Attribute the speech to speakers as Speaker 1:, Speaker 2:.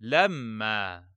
Speaker 1: لما